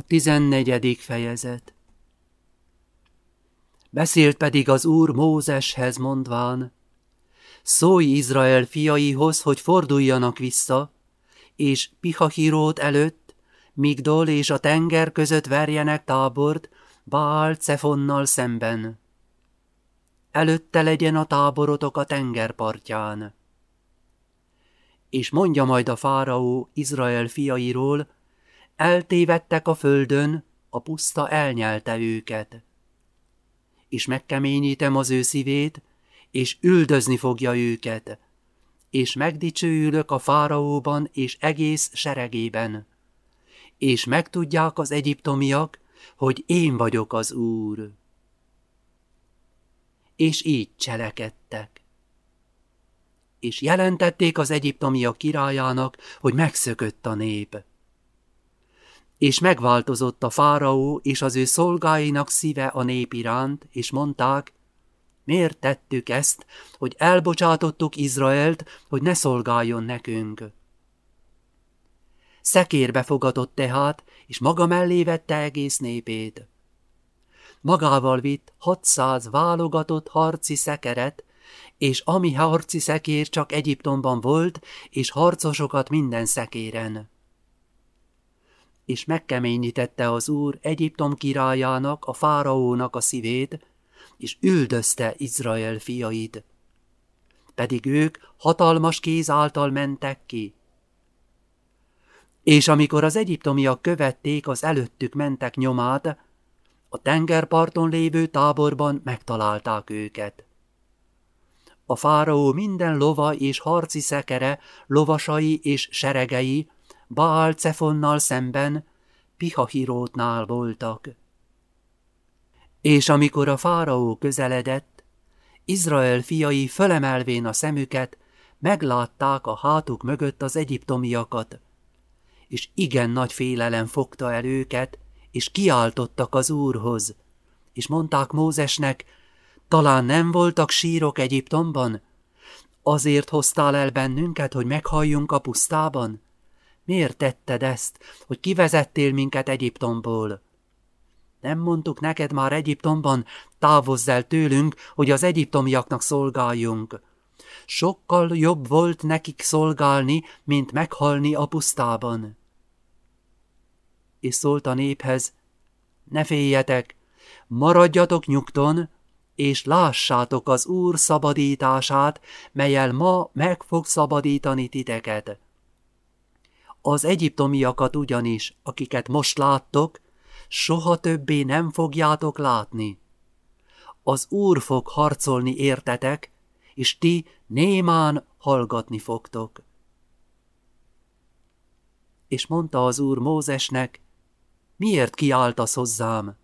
A tizennegyedik fejezet Beszélt pedig az Úr Mózeshez mondván, Szólj Izrael fiaihoz, hogy forduljanak vissza, és Pihahírót előtt, Migdol és a tenger között verjenek tábort, Bál Cefonnal szemben. Előtte legyen a táborotok a tengerpartján. És mondja majd a fáraó Izrael fiairól, eltévedtek a földön, a puszta elnyelte őket. És megkeményítem az ő szívét, és üldözni fogja őket, és megdicsőülök a fáraóban és egész seregében, és megtudják az egyiptomiak, hogy én vagyok az Úr. És így cselekedtek. És jelentették az egyiptomiak királyának, hogy megszökött a nép és megváltozott a fáraó és az ő szolgáinak szíve a nép iránt, és mondták, miért tettük ezt, hogy elbocsátottuk Izraelt, hogy ne szolgáljon nekünk. Szekérbe fogadott tehát, és maga mellé vette egész népét. Magával vitt 600 válogatott harci szekeret, és ami harci szekér csak Egyiptomban volt, és harcosokat minden szekéren és megkeményítette az úr Egyiptom királyának, a fáraónak a szívét, és üldözte Izrael fiait. Pedig ők hatalmas kéz által mentek ki. És amikor az egyiptomiak követték az előttük mentek nyomát, a tengerparton lévő táborban megtalálták őket. A fáraó minden lova és harci szekere, lovasai és seregei Baal Cefonnal szemben Pihahirótnál voltak. És amikor a fáraó közeledett, Izrael fiai fölemelvén a szemüket, meglátták a hátuk mögött az egyiptomiakat, és igen nagy félelem fogta el őket, és kiáltottak az Úrhoz, és mondták Mózesnek, talán nem voltak sírok Egyiptomban? Azért hoztál el bennünket, hogy meghalljunk a pusztában? Miért tetted ezt, hogy kivezettél minket Egyiptomból? Nem mondtuk neked már Egyiptomban, távozz el tőlünk, hogy az egyiptomiaknak szolgáljunk. Sokkal jobb volt nekik szolgálni, mint meghalni a pusztában. És szólt a néphez, ne féljetek, maradjatok nyugton, és lássátok az Úr szabadítását, melyel ma meg fog szabadítani titeket. Az egyiptomiakat ugyanis, akiket most láttok, soha többé nem fogjátok látni. Az Úr fog harcolni értetek, és ti némán hallgatni fogtok. És mondta az Úr Mózesnek, miért kiáltasz hozzám?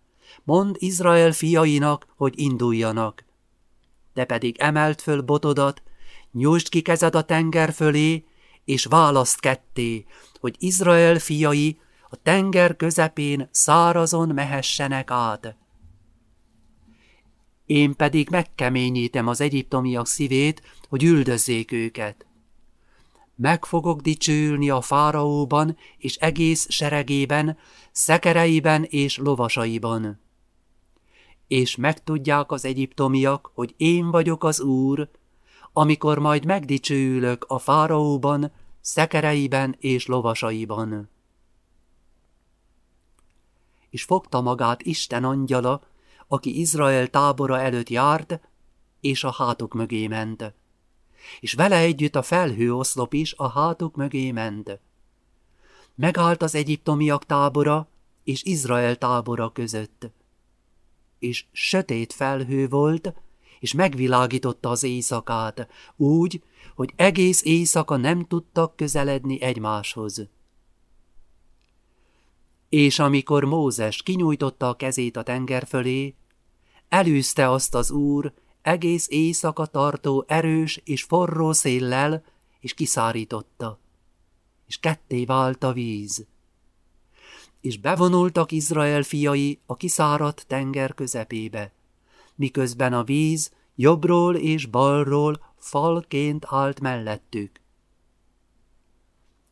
Mond Izrael fiainak, hogy induljanak. Te pedig emelt föl botodat, nyújtsd ki kezed a tenger fölé, és választ ketté, hogy Izrael fiai a tenger közepén szárazon mehessenek át. Én pedig megkeményítem az egyiptomiak szívét, hogy üldözzék őket. Meg fogok dicsőülni a fáraóban és egész seregében, szekereiben és lovasaiban. És megtudják az egyiptomiak, hogy én vagyok az Úr, amikor majd megdicsőülök a fáraóban, szekereiben és lovasaiban. És fogta magát Isten angyala, aki Izrael tábora előtt járt, és a hátuk mögé ment. És vele együtt a felhő oszlop is a hátuk mögé ment. Megállt az egyiptomiak tábora és Izrael tábora között. És sötét felhő volt, és megvilágította az éjszakát, úgy, hogy egész éjszaka nem tudtak közeledni egymáshoz. És amikor Mózes kinyújtotta a kezét a tenger fölé, elűzte azt az úr egész éjszaka tartó erős és forró széllel, és kiszárította, és ketté vált a víz. És bevonultak Izrael fiai a kiszáradt tenger közepébe, miközben a víz jobbról és balról falként állt mellettük.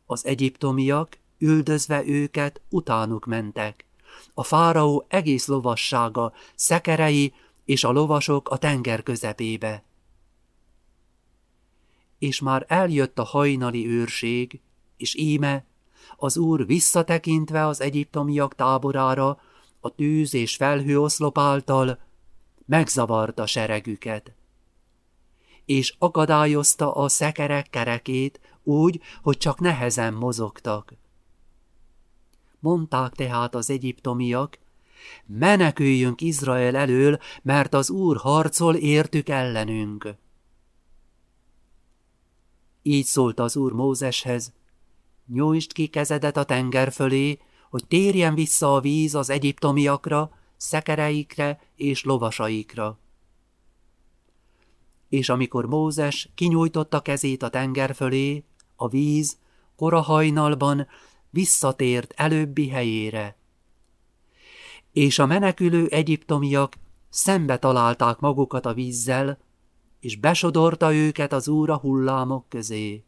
Az egyiptomiak, üldözve őket, utánuk mentek, a fáraó egész lovassága, szekerei és a lovasok a tenger közepébe. És már eljött a hajnali őrség, és íme, az úr visszatekintve az egyiptomiak táborára, a tűz és felhő oszlop által, megzavarta seregüket. És akadályozta a szekerek kerekét úgy, hogy csak nehezen mozogtak. Mondták tehát az egyiptomiak, meneküljünk Izrael elől, mert az Úr harcol értük ellenünk. Így szólt az Úr Mózeshez, nyújtsd ki kezedet a tenger fölé, hogy térjen vissza a víz az egyiptomiakra, szekereikre és lovasaikra. És amikor Mózes kinyújtotta kezét a tenger fölé, a víz korahajnalban visszatért előbbi helyére. És a menekülő egyiptomiak szembe találták magukat a vízzel, és besodorta őket az úra hullámok közé.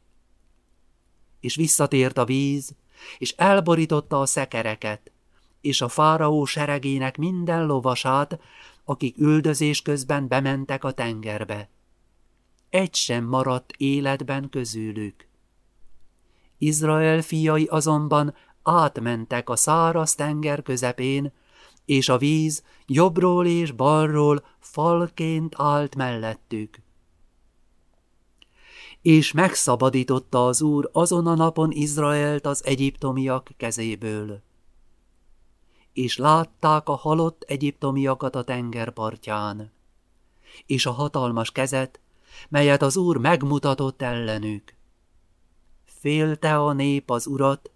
És visszatért a víz, és elborította a szekereket, és a fáraó seregének minden lovasát, akik üldözés közben bementek a tengerbe. Egy sem maradt életben közülük. Izrael fiai azonban átmentek a száraz tenger közepén, és a víz jobbról és balról falként állt mellettük. És megszabadította az Úr azon a napon Izraelt az egyiptomiak kezéből. És látták a halott egyiptomiakat a tengerpartján, és a hatalmas kezet, melyet az Úr megmutatott ellenük félte a nép az urat,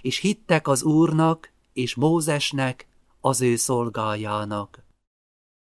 és hittek az úrnak és Mózesnek, az ő szolgájának.